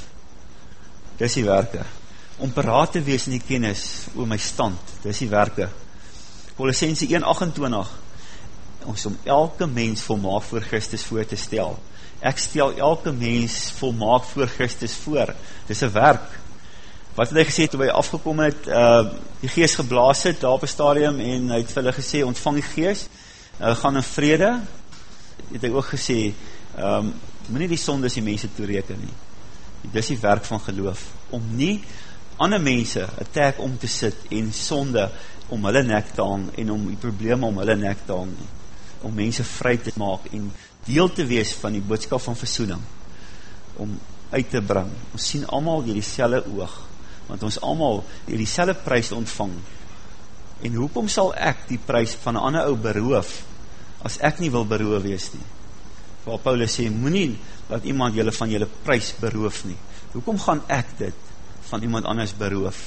dis die werke, om paraat te wees in die kennis oor my stand, dis die werke, Colossense 1,28, ons om elke mens volmaak voor Christus voor te stel, ek stel elke mens volmaak voor Christus voor, dis een werk, wat het hy gesê, toe hy afgekom het, uh, die geest geblaas het, daar op een stadium, en hy het vir hulle gesê, ontvang die geest, uh, gaan in vrede, het hy ook gesê, um, moet nie die sondes die mense toereken nie. Dis die werk van geloof, om nie ander mense een taak om te sit en sonde om hulle nek te hang en om die probleme om hulle nek te hang nie. Om mense vry te maak en deel te wees van die boodskap van versoening. Om uit te bring. Ons sien allemaal die die oog, want ons allemaal die die prijs ontvang. En hoekom sal ek die prijs van een ander ou beroof as ek nie wil beroof wees nie. Waar Paulus sê, moet nie dat iemand jylle van jylle prijs beroof nie. Hoekom gaan ek dit van iemand anders beroof?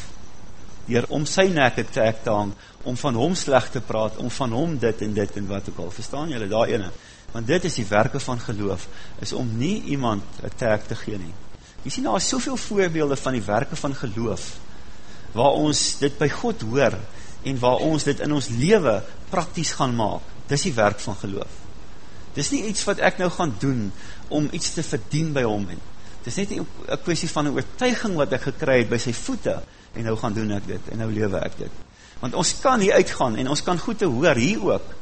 Dier om sy nek te ek te hang, om van hom slecht te praat, om van hom dit en dit en wat ook al. Verstaan jylle daar ene? Want dit is die werke van geloof, is om nie iemand een taak te gee nie. Jy sien, daar is soveel voorbeelde van die werke van geloof, waar ons dit by God hoor, en waar ons dit in ons leven prakties gaan maak dis die werk van geloof. Dis nie iets wat ek nou gaan doen om iets te verdien by hom en. Dis net een kwestie van een oortuiging wat ek gekry het by sy voete en nou gaan doen ek dit en nou lewe ek dit. Want ons kan hier uitgaan en ons kan goed te hoor hier ook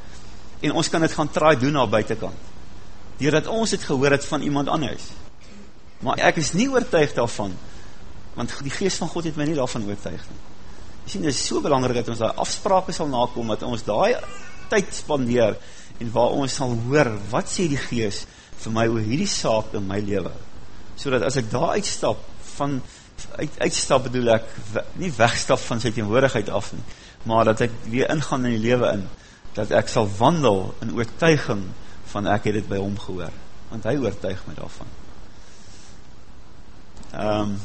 en ons kan dit gaan traai doen na buitenkant. Doordat ons het gehoor het van iemand anders. Maar ek is nie oortuig daarvan want die geest van God het my nie daarvan oortuig nie. Jy sien, dit is so belangrijk dat ons daar afsprake sal nakom, dat ons daar tyd spandeer en waar ons sal hoor wat sê die gees vir my oor hierdie saak in my leven so dat as ek daar uitstap van uit, uitstap bedoel ek nie wegstap van sy teenwoordigheid af nie maar dat ek weer ingaan in die leven in dat ek sal wandel in oortuiging van ek het dit by hom gehoor want hy oortuig my daarvan um,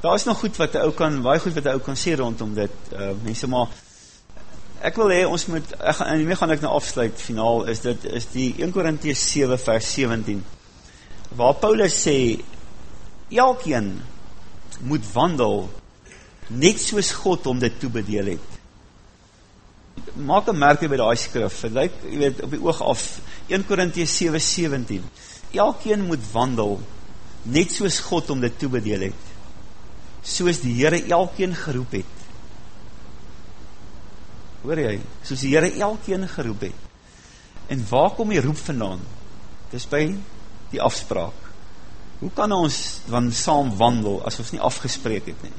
daar is nog goed wat hy ook kan, waai goed wat hy ook kan sê rondom dit, uh, mense maar ek wil hee, ons moet, ek, en hiermee gaan ek nou afsluit, finaal, is dit, is die 1 Korinties 7 vers 17, waar Paulus sê, elkeen moet wandel, net soos God om dit toebedeel het. Maak een merke by die skrif, het lyk, jy weet, op die oog af, 1 Korinties 7 17, elkeen moet wandel, net soos God om dit toebedeel het, soos die Heere elkeen geroep het, hoor jy, soos die Heere elkeen geroep het, en waar kom die roep vandaan? Dis by die afspraak. Hoe kan ons dan saam wandel, as ons nie afgespreek het nie?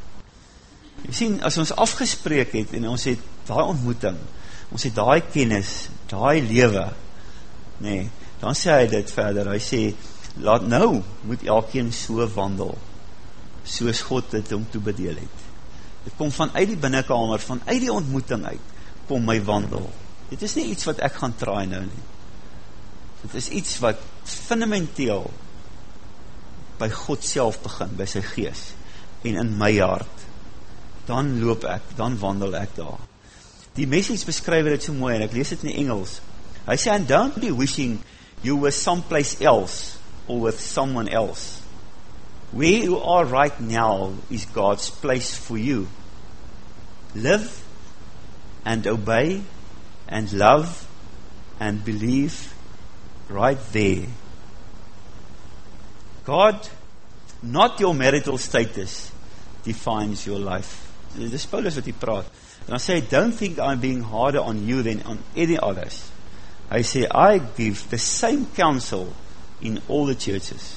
Jy sien, as ons afgespreek het, en ons het die ontmoeting, ons het die kennis, die lewe, nee, dan sê hy dit verder, hy sê, laat nou, moet elkeen so wandel, soos God dit om toe bedeel het. Dit kom vanuit die binnenkamer, vanuit die ontmoeting uit, kom my wandel. Dit is nie iets wat ek gaan traai nou nie. Dit is iets wat fundamenteel by God self begin, by sy gees, en in my hart. Dan loop ek, dan wandel ek daar. Die message beskryf dit so mooi, en ek lees dit in die Engels. Hy sê, and don't be wishing you were someplace else, or with someone else. Where you are right now is God's place for you. Live and obey and love and believe right there. God, not your marital status, defines your life. Dis Paulus wat hy praat. En dan don't think I'm being harder on you than on any others. Hy sê, I give the same counsel in all the churches.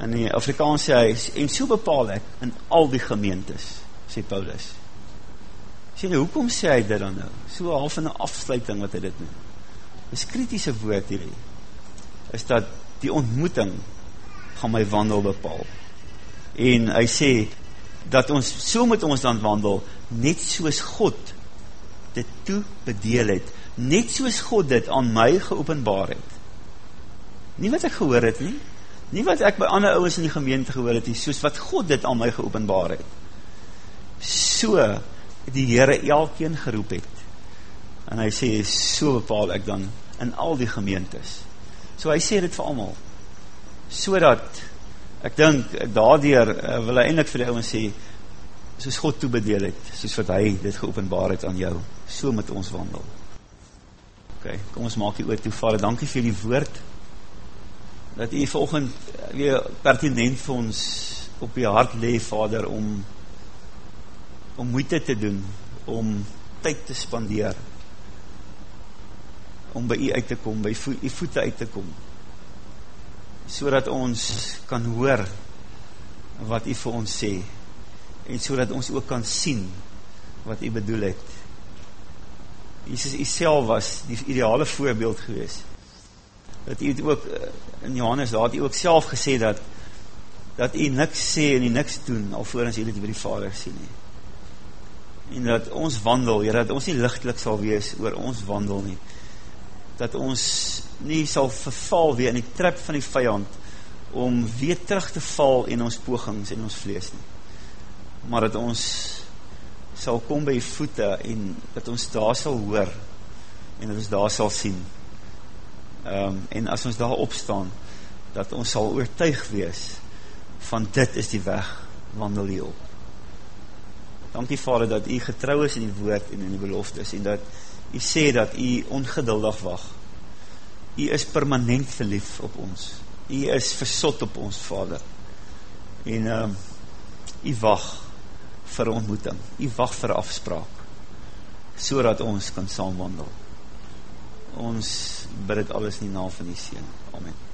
En die Afrikaans sê hy, en so bepaal ek in al die gemeentes, sê Paulus sê nie, hoekom sê hy dit dan nou? So half in een afsluiting wat hy dit noem. Is kritiese woord hierdie, is dat die ontmoeting gaan my wandel bepaal. En hy sê, dat ons, so moet ons dan wandel, net soos God dit toe bedeel het, net soos God dit aan my geopenbaar het. Nie wat ek gehoor het nie, nie wat ek by ander ouwens in die gemeente gehoor het nie, soos wat God dit aan my geopenbaar het. So die Heere elkeen geroep het. En hy sê, so bepaal ek dan in al die gemeentes. So hy sê dit vir allemaal. So dat, ek dink, daardoor uh, wil hy eindelijk vir die ouwens sê, soos God toebedeel het, soos wat hy dit geopenbaar het aan jou, so met ons wandel. Ok, kom ons maak die oor toe, vader, dankie vir die woord, dat u volgend weer pertinent vir ons op die hart lee, vader, om om moeite te doen, om tyd te spandeer, om by u uit te kom, by u voete uit te kom, so ons kan hoor wat u vir ons sê, en so ons ook kan sien wat u bedoel het. Jesus, u self was die ideale voorbeeld gewees. Dat u het ook, eh, in Johannes, daar het u ook self gesê dat dat u niks sê en u niks doen, alvorens u dit by die Vader sien nie. En dat ons wandel, ja, dat ons nie lichtlik sal wees oor ons wandel nie. Dat ons nie sal verval weer in die trap van die vijand, om weer terug te val in ons pogings en ons vlees nie maar dat ons sal kom by die voete en dat ons daar sal hoor en dat ons daar sal sien um, en as ons daar opstaan dat ons sal oortuig wees van dit is die weg wandel hier op. Dankie vader dat u getrouw is in die woord en in die beloftes en dat u sê dat u ongeduldig wacht u is permanent verlief op ons. U is versot op ons vader. En um, u wacht vir ontmoeting, u wacht vir afspraak, so ons kan saamwandel. Ons bid het alles nie na van die Seen. Amen.